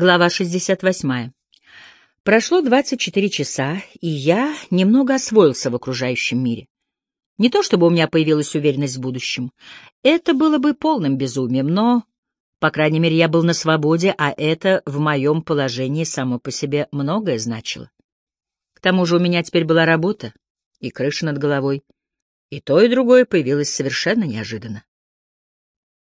Глава 68. Прошло 24 часа, и я немного освоился в окружающем мире. Не то чтобы у меня появилась уверенность в будущем. Это было бы полным безумием, но, по крайней мере, я был на свободе, а это в моем положении само по себе многое значило. К тому же у меня теперь была работа и крыша над головой, и то, и другое появилось совершенно неожиданно.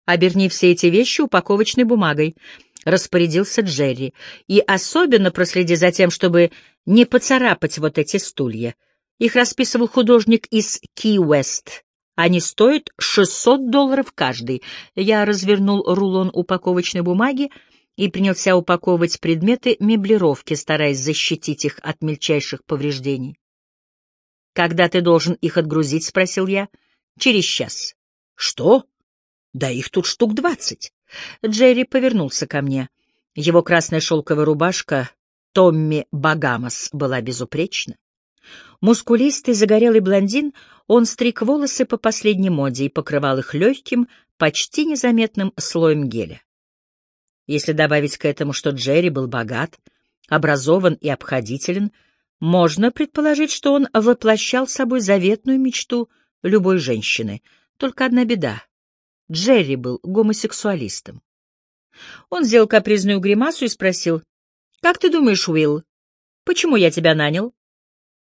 Оберни все эти вещи упаковочной бумагой —— распорядился Джерри, — и особенно проследи за тем, чтобы не поцарапать вот эти стулья. Их расписывал художник из Ки-Уэст. Они стоят 600 долларов каждый. Я развернул рулон упаковочной бумаги и принялся упаковывать предметы меблировки, стараясь защитить их от мельчайших повреждений. «Когда ты должен их отгрузить?» — спросил я. «Через час». «Что? Да их тут штук двадцать». Джерри повернулся ко мне. Его красная шелковая рубашка Томми Багамос была безупречна. Мускулистый загорелый блондин, он стриг волосы по последней моде и покрывал их легким, почти незаметным слоем геля. Если добавить к этому, что Джерри был богат, образован и обходителен, можно предположить, что он воплощал собой заветную мечту любой женщины. Только одна беда Джерри был гомосексуалистом. Он сделал капризную гримасу и спросил, «Как ты думаешь, Уилл, почему я тебя нанял?»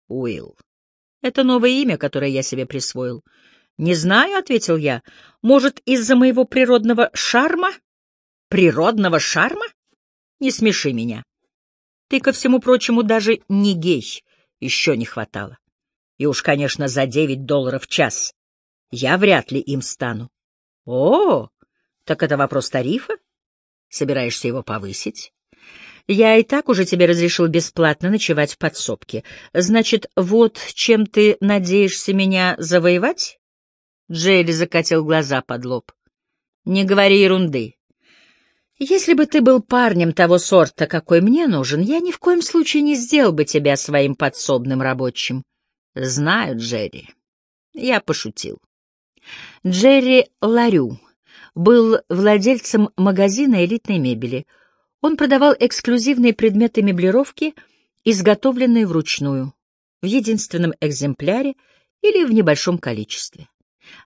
«Уилл. Это новое имя, которое я себе присвоил». «Не знаю», — ответил я. «Может, из-за моего природного шарма?» «Природного шарма? Не смеши меня. Ты, ко всему прочему, даже не гей. Еще не хватало. И уж, конечно, за девять долларов в час я вряд ли им стану. О, так это вопрос тарифа? Собираешься его повысить? Я и так уже тебе разрешил бесплатно ночевать в подсобке. Значит, вот чем ты надеешься меня завоевать? Джейли закатил глаза под лоб. Не говори ерунды. Если бы ты был парнем того сорта, какой мне нужен, я ни в коем случае не сделал бы тебя своим подсобным рабочим. Знаю, Джерри. Я пошутил. Джерри Ларю был владельцем магазина элитной мебели. Он продавал эксклюзивные предметы меблировки, изготовленные вручную, в единственном экземпляре или в небольшом количестве.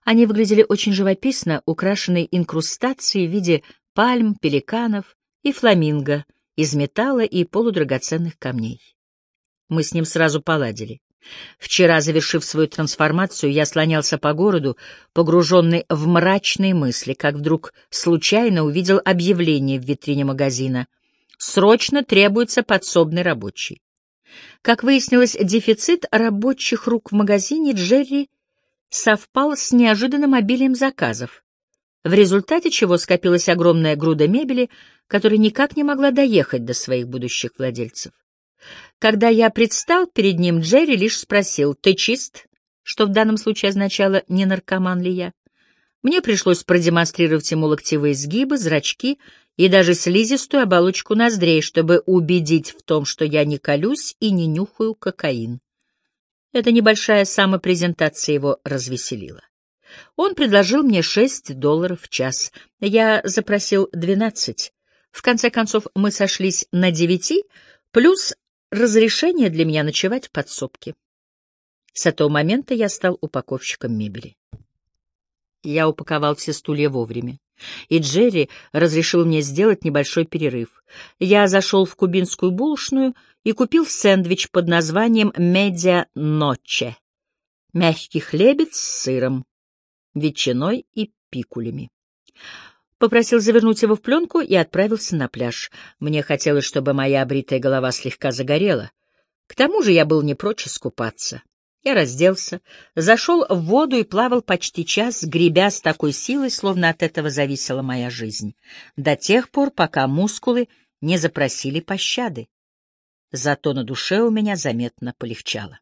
Они выглядели очень живописно, украшенные инкрустацией в виде пальм, пеликанов и фламинго из металла и полудрагоценных камней. Мы с ним сразу поладили. Вчера, завершив свою трансформацию, я слонялся по городу, погруженный в мрачные мысли, как вдруг случайно увидел объявление в витрине магазина. «Срочно требуется подсобный рабочий». Как выяснилось, дефицит рабочих рук в магазине Джерри совпал с неожиданным обилием заказов, в результате чего скопилась огромная груда мебели, которая никак не могла доехать до своих будущих владельцев. Когда я предстал перед ним, Джерри лишь спросил «Ты чист?» что в данном случае означало «не наркоман ли я?». Мне пришлось продемонстрировать ему локтевые сгибы, зрачки и даже слизистую оболочку ноздрей, чтобы убедить в том, что я не колюсь и не нюхаю кокаин. Эта небольшая самопрезентация его развеселила. Он предложил мне шесть долларов в час. Я запросил двенадцать. В конце концов, мы сошлись на девяти, плюс разрешение для меня ночевать в подсобке. С этого момента я стал упаковщиком мебели. Я упаковал все стулья вовремя, и Джерри разрешил мне сделать небольшой перерыв. Я зашел в кубинскую булочную и купил сэндвич под названием «Медиа Ноче» — мягкий хлебец с сыром, ветчиной и пикулями попросил завернуть его в пленку и отправился на пляж. Мне хотелось, чтобы моя обритая голова слегка загорела. К тому же я был не прочь искупаться. Я разделся, зашел в воду и плавал почти час, гребя с такой силой, словно от этого зависела моя жизнь, до тех пор, пока мускулы не запросили пощады. Зато на душе у меня заметно полегчало.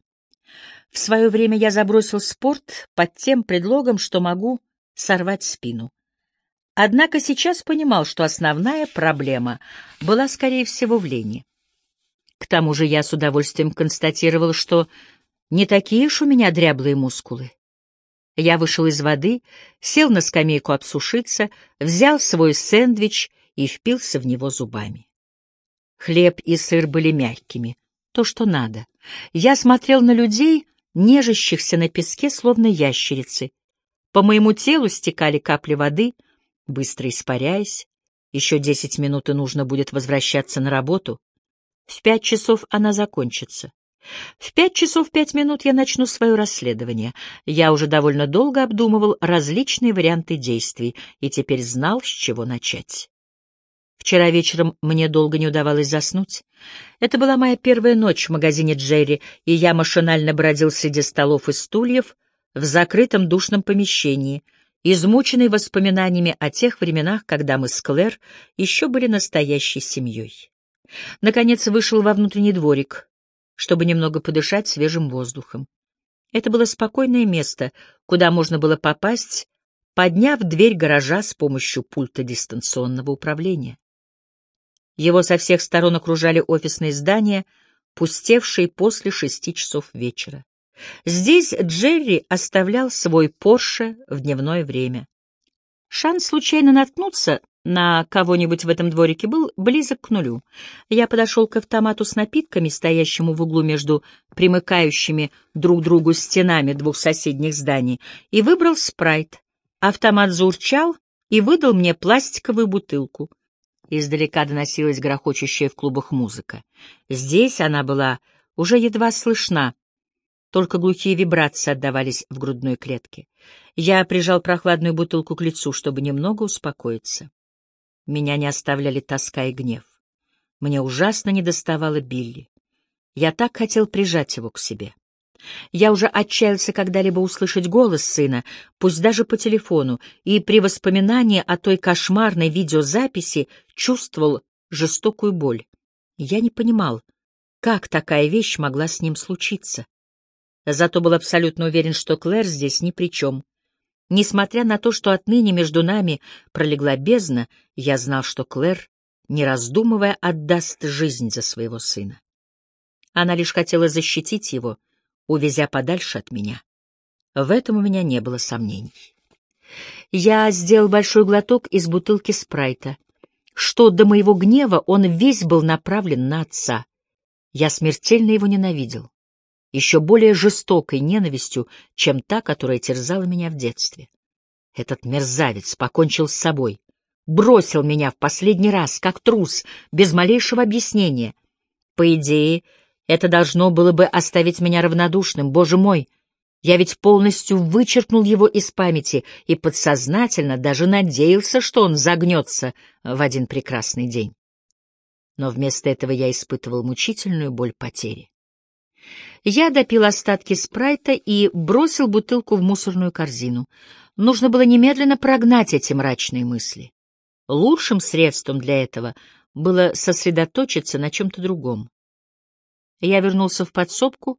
В свое время я забросил спорт под тем предлогом, что могу сорвать спину. Однако сейчас понимал, что основная проблема была, скорее всего, в лени. К тому же я с удовольствием констатировал, что не такие уж у меня дряблые мускулы. Я вышел из воды, сел на скамейку обсушиться, взял свой сэндвич и впился в него зубами. Хлеб и сыр были мягкими, то, что надо. Я смотрел на людей, нежащихся на песке, словно ящерицы. По моему телу стекали капли воды, быстро испаряясь. Еще десять минут и нужно будет возвращаться на работу. В пять часов она закончится. В пять часов пять минут я начну свое расследование. Я уже довольно долго обдумывал различные варианты действий и теперь знал, с чего начать. Вчера вечером мне долго не удавалось заснуть. Это была моя первая ночь в магазине Джерри, и я машинально бродил среди столов и стульев в закрытом душном помещении, измученный воспоминаниями о тех временах, когда мы с Клэр еще были настоящей семьей. Наконец вышел во внутренний дворик, чтобы немного подышать свежим воздухом. Это было спокойное место, куда можно было попасть, подняв дверь гаража с помощью пульта дистанционного управления. Его со всех сторон окружали офисные здания, пустевшие после шести часов вечера. Здесь Джерри оставлял свой Порше в дневное время. Шанс случайно наткнуться на кого-нибудь в этом дворике был близок к нулю. Я подошел к автомату с напитками, стоящему в углу между примыкающими друг другу стенами двух соседних зданий, и выбрал спрайт. Автомат заурчал и выдал мне пластиковую бутылку. Издалека доносилась грохочущая в клубах музыка. Здесь она была уже едва слышна, только глухие вибрации отдавались в грудной клетке. Я прижал прохладную бутылку к лицу, чтобы немного успокоиться. Меня не оставляли тоска и гнев. Мне ужасно недоставало Билли. Я так хотел прижать его к себе. Я уже отчаялся когда-либо услышать голос сына, пусть даже по телефону, и при воспоминании о той кошмарной видеозаписи чувствовал жестокую боль. Я не понимал, как такая вещь могла с ним случиться. Зато был абсолютно уверен, что Клэр здесь ни при чем. Несмотря на то, что отныне между нами пролегла бездна, я знал, что Клэр, не раздумывая, отдаст жизнь за своего сына. Она лишь хотела защитить его — увезя подальше от меня. В этом у меня не было сомнений. Я сделал большой глоток из бутылки спрайта. Что до моего гнева, он весь был направлен на отца. Я смертельно его ненавидел. Еще более жестокой ненавистью, чем та, которая терзала меня в детстве. Этот мерзавец покончил с собой, бросил меня в последний раз, как трус, без малейшего объяснения. По идее, это должно было бы оставить меня равнодушным. Боже мой, я ведь полностью вычеркнул его из памяти и подсознательно даже надеялся, что он загнется в один прекрасный день. Но вместо этого я испытывал мучительную боль потери. Я допил остатки спрайта и бросил бутылку в мусорную корзину. Нужно было немедленно прогнать эти мрачные мысли. Лучшим средством для этого было сосредоточиться на чем-то другом. Я вернулся в подсобку,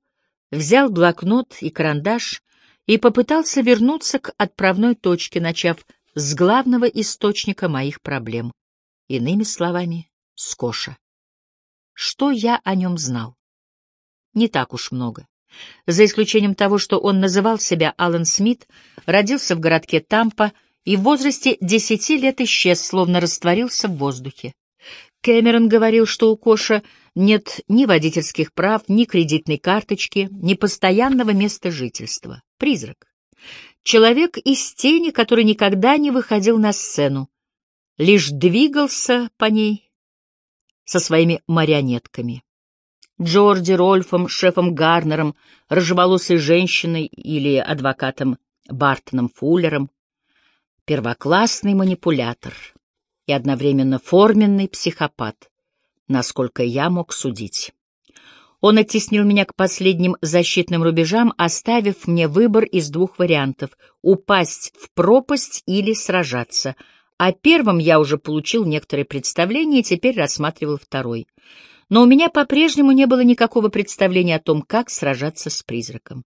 взял блокнот и карандаш и попытался вернуться к отправной точке, начав с главного источника моих проблем. Иными словами, с Коша. Что я о нем знал? Не так уж много. За исключением того, что он называл себя Алан Смит, родился в городке Тампа и в возрасте десяти лет исчез, словно растворился в воздухе. Кэмерон говорил, что у Коша нет ни водительских прав, ни кредитной карточки, ни постоянного места жительства. Призрак. Человек из тени, который никогда не выходил на сцену, лишь двигался по ней со своими марионетками. Джорди, Рольфом, шефом Гарнером, рыжеволосой женщиной или адвокатом Бартоном Фуллером. Первоклассный манипулятор и одновременно форменный психопат насколько я мог судить. Он оттеснил меня к последним защитным рубежам, оставив мне выбор из двух вариантов — упасть в пропасть или сражаться. О первом я уже получил некоторое представление и теперь рассматривал второй. Но у меня по-прежнему не было никакого представления о том, как сражаться с призраком.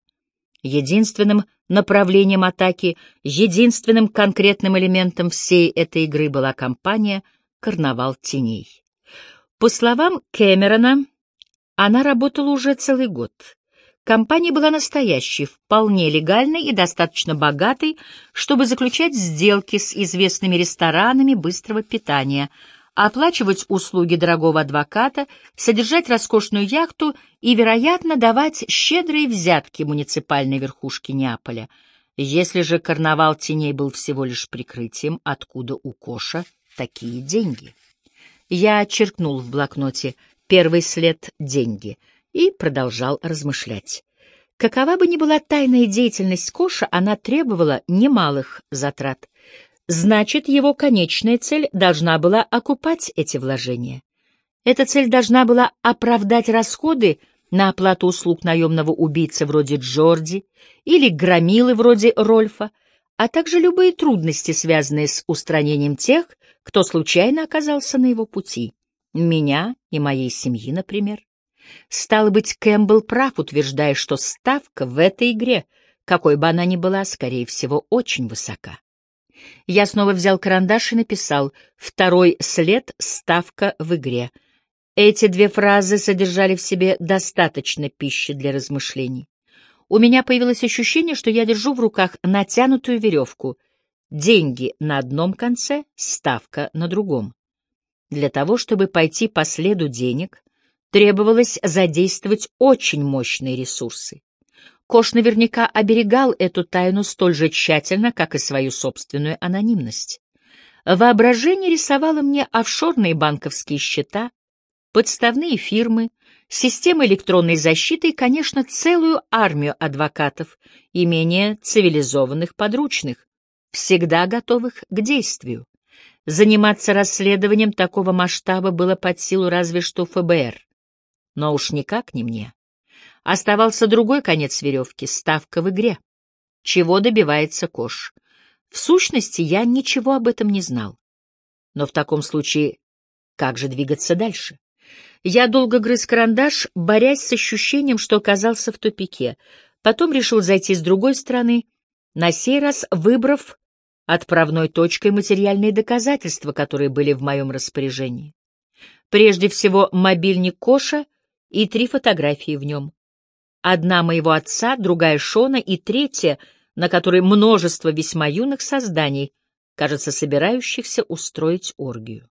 Единственным направлением атаки, единственным конкретным элементом всей этой игры была компания «Карнавал теней». По словам Кэмерона, она работала уже целый год. Компания была настоящей, вполне легальной и достаточно богатой, чтобы заключать сделки с известными ресторанами быстрого питания, оплачивать услуги дорогого адвоката, содержать роскошную яхту и, вероятно, давать щедрые взятки муниципальной верхушке Неаполя. Если же карнавал теней был всего лишь прикрытием, откуда у Коша такие деньги? Я черкнул в блокноте первый след «деньги» и продолжал размышлять. Какова бы ни была тайная деятельность Коша, она требовала немалых затрат. Значит, его конечная цель должна была окупать эти вложения. Эта цель должна была оправдать расходы на оплату услуг наемного убийцы вроде Джорди или громилы вроде Рольфа, а также любые трудности, связанные с устранением тех, кто случайно оказался на его пути. Меня и моей семьи, например. Стало быть, Кэмпбелл прав, утверждая, что ставка в этой игре, какой бы она ни была, скорее всего, очень высока. Я снова взял карандаш и написал «Второй след — ставка в игре». Эти две фразы содержали в себе достаточно пищи для размышлений. У меня появилось ощущение, что я держу в руках натянутую веревку. Деньги на одном конце, ставка на другом. Для того, чтобы пойти по следу денег, требовалось задействовать очень мощные ресурсы. Кош наверняка оберегал эту тайну столь же тщательно, как и свою собственную анонимность. Воображение рисовало мне офшорные банковские счета, подставные фирмы, системы электронной защиты и, конечно, целую армию адвокатов и менее цивилизованных подручных, всегда готовых к действию. Заниматься расследованием такого масштаба было под силу разве что ФБР, но уж никак не мне. Оставался другой конец веревки — ставка в игре. Чего добивается Кош? В сущности, я ничего об этом не знал. Но в таком случае, как же двигаться дальше? Я долго грыз карандаш, борясь с ощущением, что оказался в тупике. Потом решил зайти с другой стороны, на сей раз выбрав отправной точкой материальные доказательства, которые были в моем распоряжении. Прежде всего, мобильник Коша и три фотографии в нем. Одна моего отца, другая Шона и третья, на которой множество весьма юных созданий, кажется, собирающихся устроить оргию.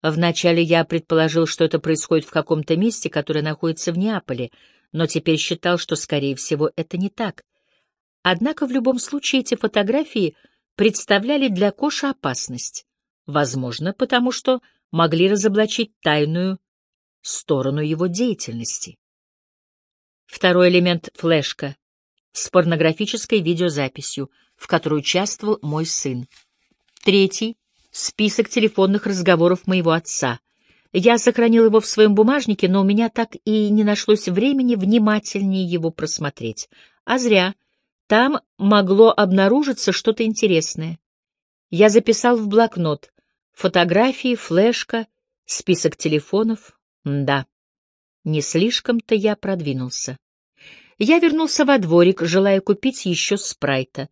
Вначале я предположил, что это происходит в каком-то месте, которое находится в Неаполе, но теперь считал, что, скорее всего, это не так. Однако в любом случае эти фотографии представляли для Коша опасность. Возможно, потому что могли разоблачить тайную сторону его деятельности. Второй элемент — флешка с порнографической видеозаписью, в которой участвовал мой сын. Третий — список телефонных разговоров моего отца. Я сохранил его в своем бумажнике, но у меня так и не нашлось времени внимательнее его просмотреть. А зря. Там могло обнаружиться что-то интересное. Я записал в блокнот фотографии, флешка, список телефонов. Да. Не слишком-то я продвинулся. Я вернулся во дворик, желая купить еще спрайта.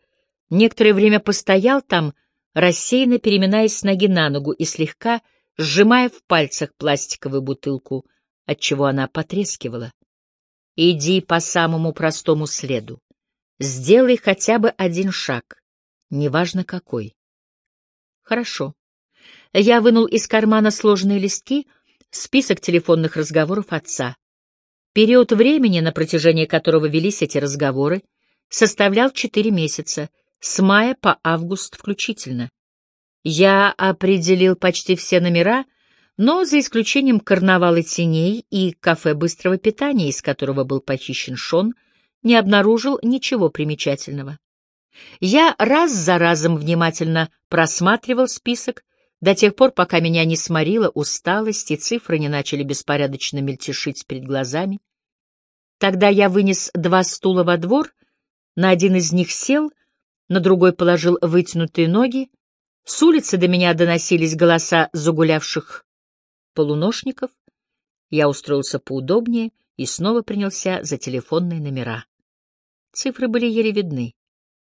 Некоторое время постоял там, рассеянно переминаясь с ноги на ногу и слегка сжимая в пальцах пластиковую бутылку, отчего она потрескивала. Иди по самому простому следу. Сделай хотя бы один шаг, неважно какой. Хорошо. Я вынул из кармана сложные листки — список телефонных разговоров отца. Период времени, на протяжении которого велись эти разговоры, составлял четыре месяца, с мая по август включительно. Я определил почти все номера, но за исключением карнавала теней и кафе быстрого питания, из которого был похищен Шон, не обнаружил ничего примечательного. Я раз за разом внимательно просматривал список, до тех пор, пока меня не сморила усталость и цифры не начали беспорядочно мельтешить перед глазами. Тогда я вынес два стула во двор, на один из них сел, на другой положил вытянутые ноги. С улицы до меня доносились голоса загулявших полуношников. Я устроился поудобнее и снова принялся за телефонные номера. Цифры были еле видны.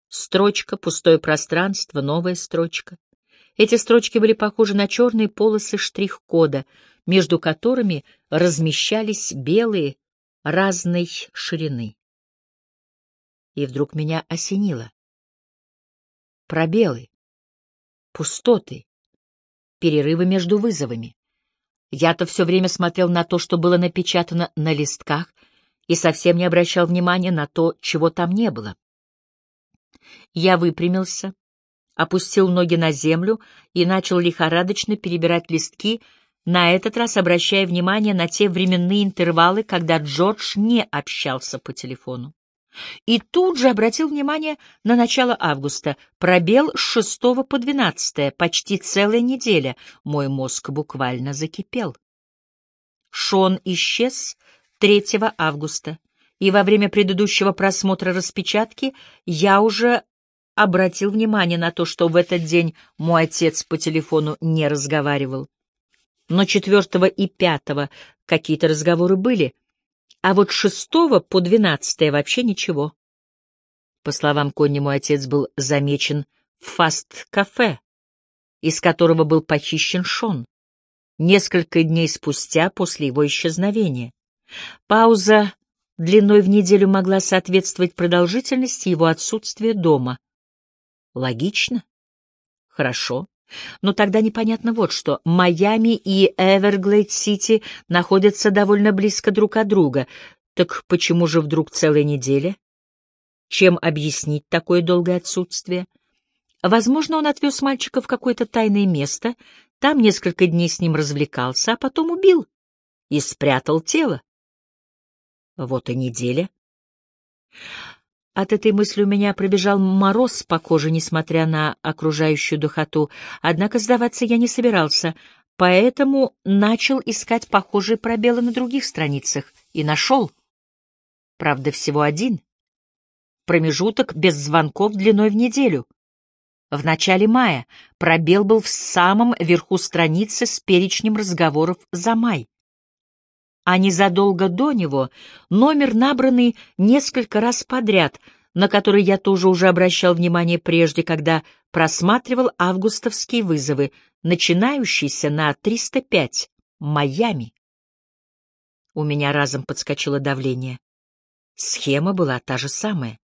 Строчка, пустое пространство, новая строчка. Эти строчки были похожи на черные полосы штрих-кода, между которыми размещались белые разной ширины. И вдруг меня осенило. Пробелы, пустоты. перерывы между вызовами. Я-то все время смотрел на то, что было напечатано на листках, и совсем не обращал внимания на то, чего там не было. Я выпрямился, опустил ноги на землю и начал лихорадочно перебирать листки, на этот раз обращая внимание на те временные интервалы, когда Джордж не общался по телефону. И тут же обратил внимание на начало августа, пробел с 6 по 12, почти целая неделя. Мой мозг буквально закипел. Шон исчез 3 августа, и во время предыдущего просмотра распечатки я уже обратил внимание на то, что в этот день мой отец по телефону не разговаривал. Но 4 и 5 какие-то разговоры были — а вот шестого по двенадцатое вообще ничего. По словам Конни, мой отец был замечен в фаст-кафе, из которого был похищен Шон, несколько дней спустя после его исчезновения. Пауза длиной в неделю могла соответствовать продолжительности его отсутствия дома. Логично. Хорошо. Но тогда непонятно вот что. Майами и Эверглейд-Сити находятся довольно близко друг от друга. Так почему же вдруг целая неделя? Чем объяснить такое долгое отсутствие? Возможно, он отвез мальчика в какое-то тайное место, там несколько дней с ним развлекался, а потом убил и спрятал тело. Вот и неделя. От этой мысли у меня пробежал мороз по коже, несмотря на окружающую духоту, однако сдаваться я не собирался, поэтому начал искать похожие пробелы на других страницах и нашел. Правда, всего один. Промежуток без звонков длиной в неделю. В начале мая пробел был в самом верху страницы с перечнем разговоров за май а незадолго до него номер, набранный несколько раз подряд, на который я тоже уже обращал внимание прежде, когда просматривал августовские вызовы, начинающиеся на 305, Майами. У меня разом подскочило давление. Схема была та же самая.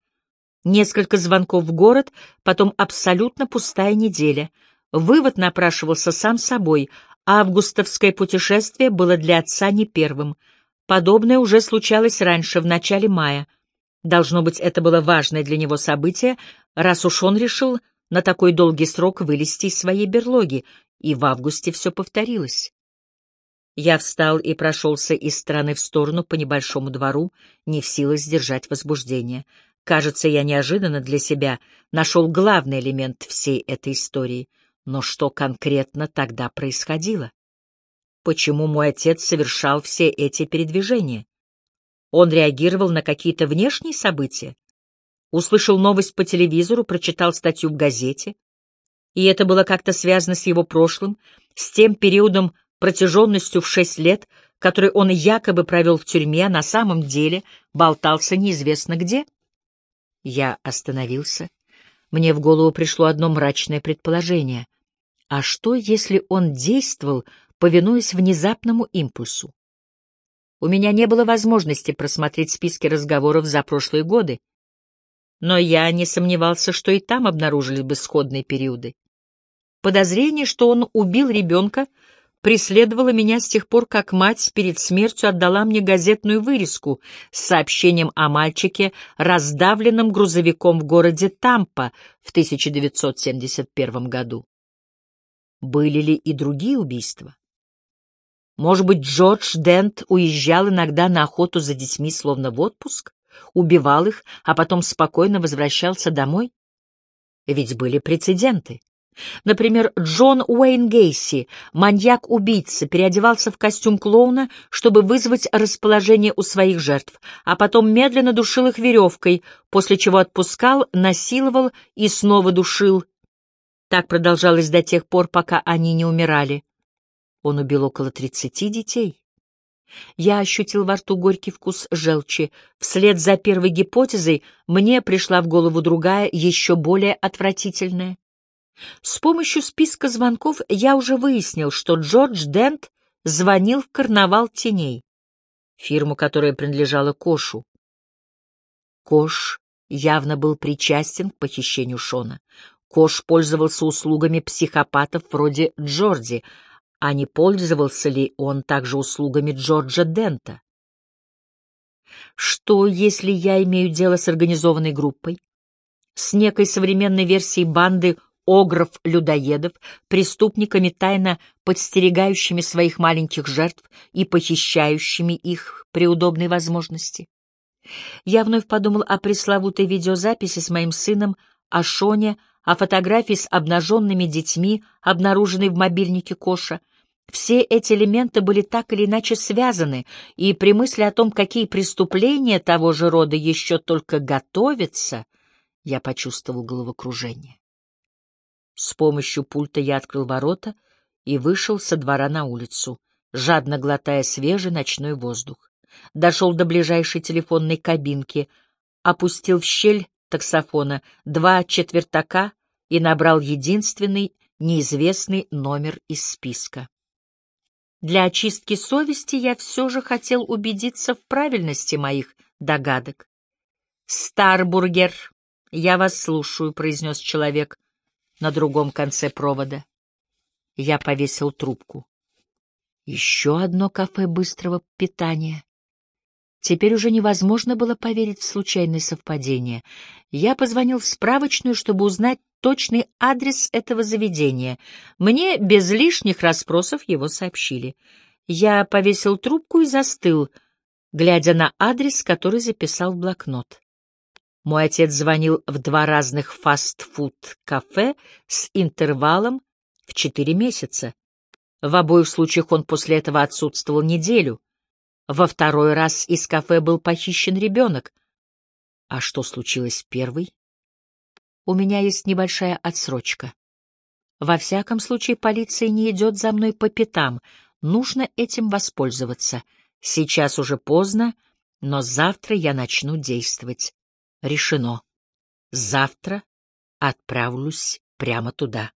Несколько звонков в город, потом абсолютно пустая неделя. Вывод напрашивался сам собой, Августовское путешествие было для отца не первым. Подобное уже случалось раньше, в начале мая. Должно быть, это было важное для него событие, раз уж он решил на такой долгий срок вылезти из своей берлоги, и в августе все повторилось. Я встал и прошелся из стороны в сторону по небольшому двору, не в силах сдержать возбуждение. Кажется, я неожиданно для себя нашел главный элемент всей этой истории — но что конкретно тогда происходило? Почему мой отец совершал все эти передвижения? Он реагировал на какие-то внешние события? Услышал новость по телевизору, прочитал статью в газете? И это было как-то связано с его прошлым, с тем периодом протяженностью в шесть лет, который он якобы провел в тюрьме, а на самом деле болтался неизвестно где? Я остановился. Мне в голову пришло одно мрачное предположение. А что, если он действовал, повинуясь внезапному импульсу? У меня не было возможности просмотреть списки разговоров за прошлые годы, но я не сомневался, что и там обнаружились бы сходные периоды. Подозрение, что он убил ребенка, преследовало меня с тех пор, как мать перед смертью отдала мне газетную вырезку с сообщением о мальчике, раздавленном грузовиком в городе Тампа в 1971 году. Были ли и другие убийства? Может быть, Джордж Дент уезжал иногда на охоту за детьми, словно в отпуск, убивал их, а потом спокойно возвращался домой? Ведь были прецеденты. Например, Джон Уэйн Гейси, маньяк-убийца, переодевался в костюм клоуна, чтобы вызвать расположение у своих жертв, а потом медленно душил их веревкой, после чего отпускал, насиловал и снова душил, так продолжалось до тех пор, пока они не умирали. Он убил около тридцати детей. Я ощутил во рту горький вкус желчи. Вслед за первой гипотезой мне пришла в голову другая, еще более отвратительная. С помощью списка звонков я уже выяснил, что Джордж Дент звонил в карнавал теней, фирму, которая принадлежала Кошу. Кош явно был причастен к похищению Шона. Кош пользовался услугами психопатов вроде Джорди, а не пользовался ли он также услугами Джорджа Дента? Что, если я имею дело с организованной группой? С некой современной версией банды огров-людоедов, преступниками, тайно подстерегающими своих маленьких жертв и похищающими их при удобной возможности? Я вновь подумал о пресловутой видеозаписи с моим сыном, о Шоне, о фотографии с обнаженными детьми, обнаруженной в мобильнике Коша. Все эти элементы были так или иначе связаны, и при мысли о том, какие преступления того же рода еще только готовятся, я почувствовал головокружение. С помощью пульта я открыл ворота и вышел со двора на улицу, жадно глотая свежий ночной воздух. Дошел до ближайшей телефонной кабинки, опустил в щель таксофона два четвертака и набрал единственный неизвестный номер из списка. Для очистки совести я все же хотел убедиться в правильности моих догадок. «Старбургер, я вас слушаю», — произнес человек на другом конце провода. Я повесил трубку. Еще одно кафе быстрого питания. Теперь уже невозможно было поверить в случайное совпадение. Я позвонил в справочную, чтобы узнать точный адрес этого заведения. Мне без лишних расспросов его сообщили. Я повесил трубку и застыл, глядя на адрес, который записал в блокнот. Мой отец звонил в два разных фастфуд-кафе с интервалом в четыре месяца. В обоих случаях он после этого отсутствовал неделю. Во второй раз из кафе был похищен ребенок. А что случилось первый? У меня есть небольшая отсрочка. Во всяком случае, полиция не идет за мной по пятам. Нужно этим воспользоваться. Сейчас уже поздно, но завтра я начну действовать. Решено. Завтра отправлюсь прямо туда.